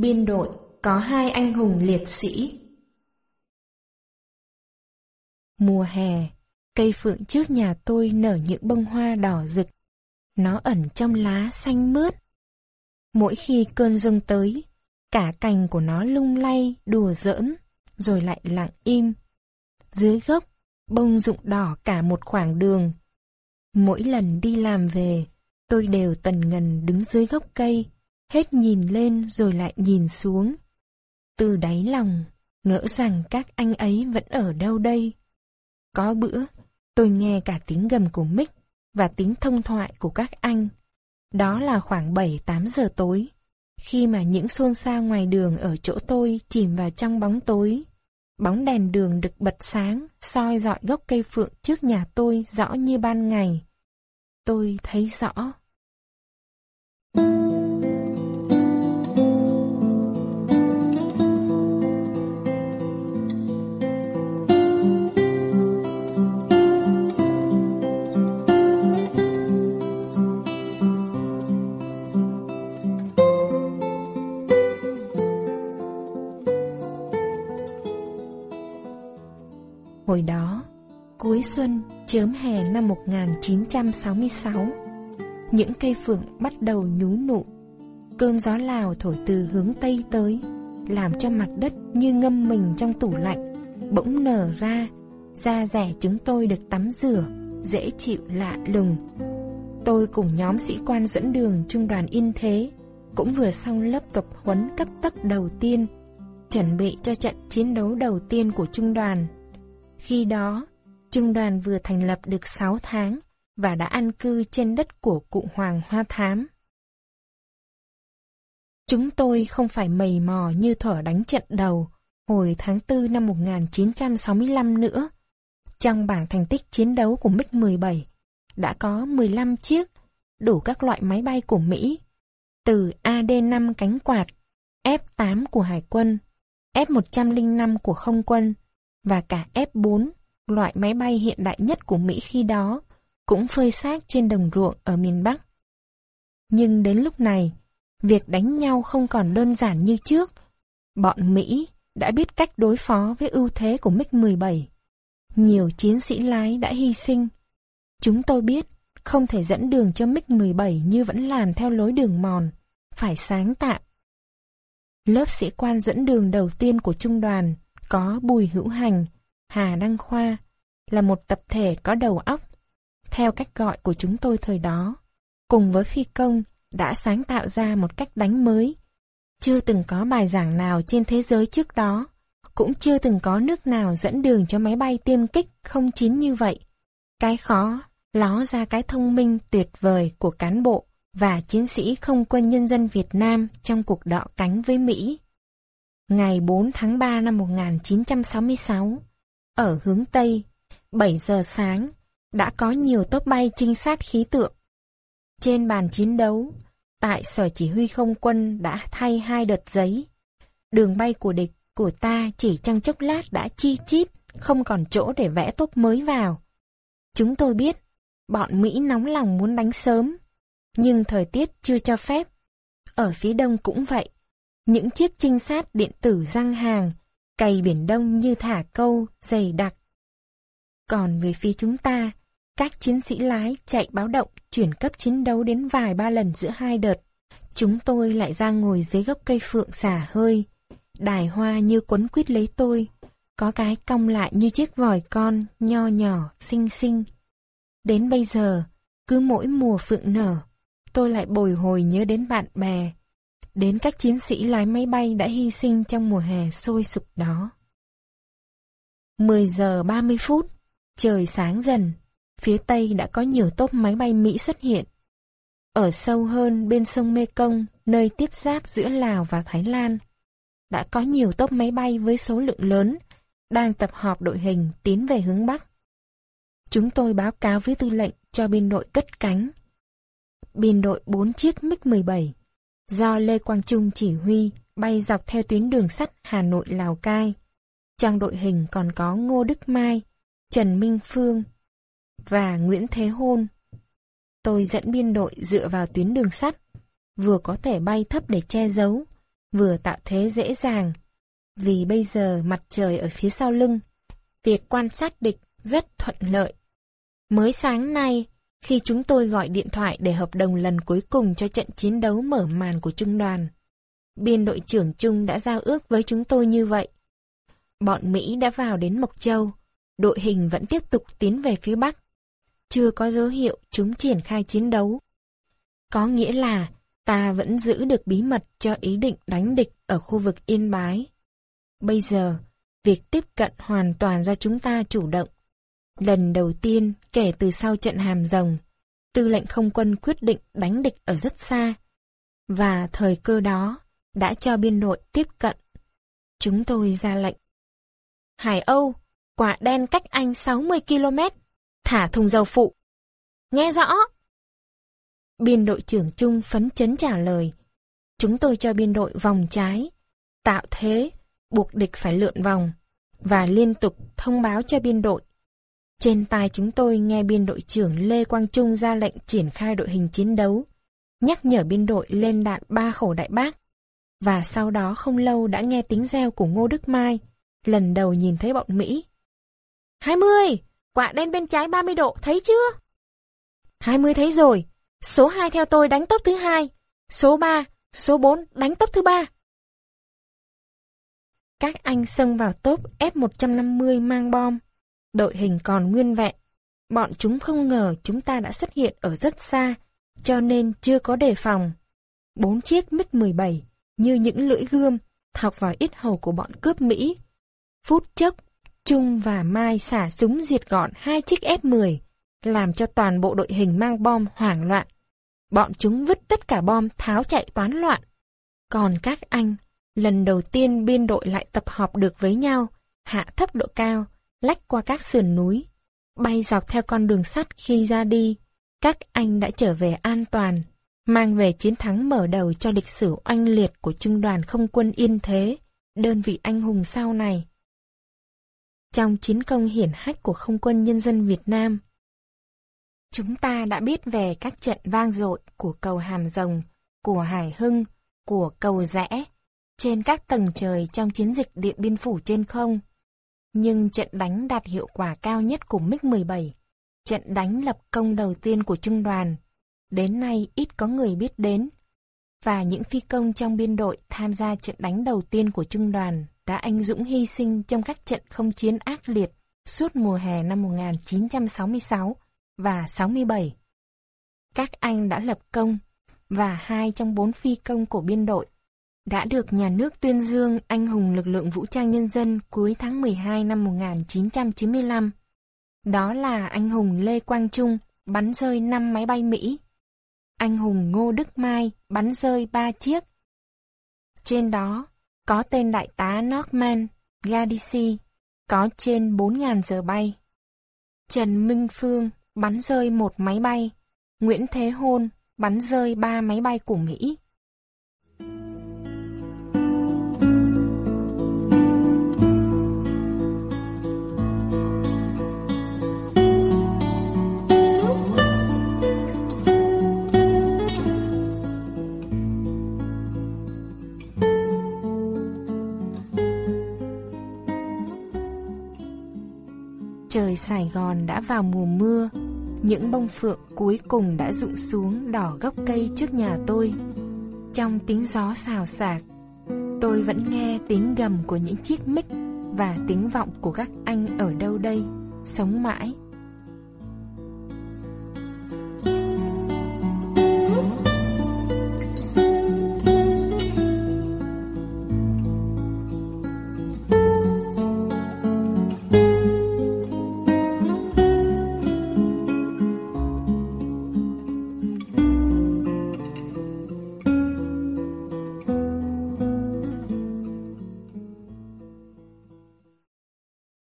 Biên đội có hai anh hùng liệt sĩ. Mùa hè, cây phượng trước nhà tôi nở những bông hoa đỏ rực. Nó ẩn trong lá xanh mướt. Mỗi khi cơn dâng tới, cả cành của nó lung lay, đùa giỡn, rồi lại lặng im. Dưới gốc, bông rụng đỏ cả một khoảng đường. Mỗi lần đi làm về, tôi đều tần ngần đứng dưới gốc cây, hết nhìn lên rồi lại nhìn xuống. Từ đáy lòng, ngỡ rằng các anh ấy vẫn ở đâu đây. Có bữa, tôi nghe cả tiếng gầm của Mick và tiếng thông thoại của các anh. Đó là khoảng 7-8 giờ tối, khi mà những xôn xao ngoài đường ở chỗ tôi chìm vào trong bóng tối. Bóng đèn đường được bật sáng, soi dọi gốc cây phượng trước nhà tôi rõ như ban ngày. Tôi thấy rõ. Hồi đó, cuối xuân, chớm hè năm 1966, những cây phượng bắt đầu nhú nụ. Cơn gió Lào thổi từ hướng Tây tới, làm cho mặt đất như ngâm mình trong tủ lạnh, bỗng nở ra, da rẻ chúng tôi được tắm rửa, dễ chịu lạ lùng. Tôi cùng nhóm sĩ quan dẫn đường trung đoàn Yên Thế, cũng vừa xong lớp tập huấn cấp tốc đầu tiên, chuẩn bị cho trận chiến đấu đầu tiên của trung đoàn khi đó, trung đoàn vừa thành lập được 6 tháng và đã an cư trên đất của cụ Hoàng Hoa Thám. Chúng tôi không phải mầy mò như thở đánh trận đầu hồi tháng 4 năm 1965 nữa. Trong bảng thành tích chiến đấu của MiG-17 đã có 15 chiếc, đủ các loại máy bay của Mỹ, từ AD-5 cánh quạt, F-8 của Hải quân, F-105 của Không quân, và cả F-4, loại máy bay hiện đại nhất của Mỹ khi đó, cũng phơi xác trên đồng ruộng ở miền Bắc. Nhưng đến lúc này, việc đánh nhau không còn đơn giản như trước. Bọn Mỹ đã biết cách đối phó với ưu thế của MiG-17. Nhiều chiến sĩ lái đã hy sinh. Chúng tôi biết không thể dẫn đường cho MiG-17 như vẫn làm theo lối đường mòn, phải sáng tạo. Lớp sĩ quan dẫn đường đầu tiên của trung đoàn có Bùi Hữu Hành, Hà Đăng Khoa, là một tập thể có đầu óc, theo cách gọi của chúng tôi thời đó, cùng với phi công đã sáng tạo ra một cách đánh mới. Chưa từng có bài giảng nào trên thế giới trước đó, cũng chưa từng có nước nào dẫn đường cho máy bay tiêm kích không chín như vậy. Cái khó, ló ra cái thông minh tuyệt vời của cán bộ và chiến sĩ không quân nhân dân Việt Nam trong cuộc đọ cánh với Mỹ. Ngày 4 tháng 3 năm 1966, ở hướng Tây, 7 giờ sáng, đã có nhiều tốp bay trinh sát khí tượng. Trên bàn chiến đấu, tại sở chỉ huy không quân đã thay hai đợt giấy. Đường bay của địch, của ta chỉ trong chốc lát đã chi chít, không còn chỗ để vẽ tốp mới vào. Chúng tôi biết, bọn Mỹ nóng lòng muốn đánh sớm, nhưng thời tiết chưa cho phép. Ở phía đông cũng vậy. Những chiếc trinh sát điện tử răng hàng, cày biển đông như thả câu, dày đặc. Còn về phía chúng ta, các chiến sĩ lái chạy báo động chuyển cấp chiến đấu đến vài ba lần giữa hai đợt. Chúng tôi lại ra ngồi dưới gốc cây phượng xả hơi. Đài hoa như quấn quýt lấy tôi, có cái cong lại như chiếc vòi con, nho nhỏ, xinh xinh. Đến bây giờ, cứ mỗi mùa phượng nở, tôi lại bồi hồi nhớ đến bạn bè, đến các chiến sĩ lái máy bay đã hy sinh trong mùa hè sôi sục đó. 10 giờ 30 phút, trời sáng dần, phía tây đã có nhiều tốp máy bay Mỹ xuất hiện. Ở sâu hơn bên sông Mekong, nơi tiếp giáp giữa Lào và Thái Lan, đã có nhiều tốp máy bay với số lượng lớn, đang tập hợp đội hình tiến về hướng Bắc. Chúng tôi báo cáo với tư lệnh cho biên đội cất cánh. Biên đội 4 chiếc MiG-17 do Lê Quang Trung chỉ huy bay dọc theo tuyến đường sắt Hà Nội-Lào Cai. Trong đội hình còn có Ngô Đức Mai, Trần Minh Phương và Nguyễn Thế Hôn. Tôi dẫn biên đội dựa vào tuyến đường sắt, vừa có thể bay thấp để che giấu, vừa tạo thế dễ dàng. Vì bây giờ mặt trời ở phía sau lưng, việc quan sát địch rất thuận lợi. Mới sáng nay, khi chúng tôi gọi điện thoại để hợp đồng lần cuối cùng cho trận chiến đấu mở màn của trung đoàn, biên đội trưởng Trung đã giao ước với chúng tôi như vậy. Bọn Mỹ đã vào đến Mộc Châu, đội hình vẫn tiếp tục tiến về phía Bắc. Chưa có dấu hiệu chúng triển khai chiến đấu. Có nghĩa là ta vẫn giữ được bí mật cho ý định đánh địch ở khu vực Yên Bái. Bây giờ, việc tiếp cận hoàn toàn do chúng ta chủ động. Lần đầu tiên kể từ sau trận hàm rồng, tư lệnh không quân quyết định đánh địch ở rất xa. Và thời cơ đó đã cho biên đội tiếp cận. Chúng tôi ra lệnh. Hải Âu, quả đen cách anh 60 km, thả thùng dầu phụ. Nghe rõ. Biên đội trưởng Trung phấn chấn trả lời. Chúng tôi cho biên đội vòng trái, tạo thế, buộc địch phải lượn vòng, và liên tục thông báo cho biên đội. Trên tai chúng tôi nghe biên đội trưởng Lê Quang Trung ra lệnh triển khai đội hình chiến đấu, nhắc nhở biên đội lên đạn ba khẩu đại bác. Và sau đó không lâu đã nghe tiếng reo của Ngô Đức Mai, lần đầu nhìn thấy bọn Mỹ. 20! Quả đen bên trái 30 độ, thấy chưa? 20 thấy rồi. Số 2 theo tôi đánh tốc thứ hai. Số 3, số 4 đánh tốc thứ ba. Các anh xông vào tốp F-150 mang bom. Đội hình còn nguyên vẹn. Bọn chúng không ngờ chúng ta đã xuất hiện ở rất xa, cho nên chưa có đề phòng. Bốn chiếc MiG-17 như những lưỡi gươm thọc vào ít hầu của bọn cướp Mỹ. Phút chốc, Trung và Mai xả súng diệt gọn hai chiếc F-10, làm cho toàn bộ đội hình mang bom hoảng loạn. Bọn chúng vứt tất cả bom tháo chạy toán loạn. Còn các anh, lần đầu tiên biên đội lại tập họp được với nhau, hạ thấp độ cao, lách qua các sườn núi, bay dọc theo con đường sắt khi ra đi. Các anh đã trở về an toàn, mang về chiến thắng mở đầu cho lịch sử oanh liệt của Trung đoàn Không quân Yên Thế, đơn vị anh hùng sau này. Trong chiến công hiển hách của Không quân Nhân dân Việt Nam, chúng ta đã biết về các trận vang dội của cầu Hàm Rồng, của Hải Hưng, của cầu Rẽ, trên các tầng trời trong chiến dịch Điện Biên Phủ trên không. Nhưng trận đánh đạt hiệu quả cao nhất của MiG-17, trận đánh lập công đầu tiên của trung đoàn, đến nay ít có người biết đến. Và những phi công trong biên đội tham gia trận đánh đầu tiên của trung đoàn đã anh dũng hy sinh trong các trận không chiến ác liệt suốt mùa hè năm 1966 và 67. Các anh đã lập công, và hai trong bốn phi công của biên đội đã được nhà nước tuyên dương anh hùng lực lượng vũ trang nhân dân cuối tháng 12 năm 1995. Đó là anh hùng Lê Quang Trung, bắn rơi 5 máy bay Mỹ. Anh hùng Ngô Đức Mai, bắn rơi 3 chiếc. Trên đó, có tên đại tá Norman Gadisi, có trên 4.000 giờ bay. Trần Minh Phương, bắn rơi một máy bay. Nguyễn Thế Hôn, bắn rơi ba máy bay của Mỹ. Trời Sài Gòn đã vào mùa mưa, những bông phượng cuối cùng đã rụng xuống đỏ gốc cây trước nhà tôi. Trong tiếng gió xào xạc, tôi vẫn nghe tiếng gầm của những chiếc mic và tiếng vọng của các anh ở đâu đây, sống mãi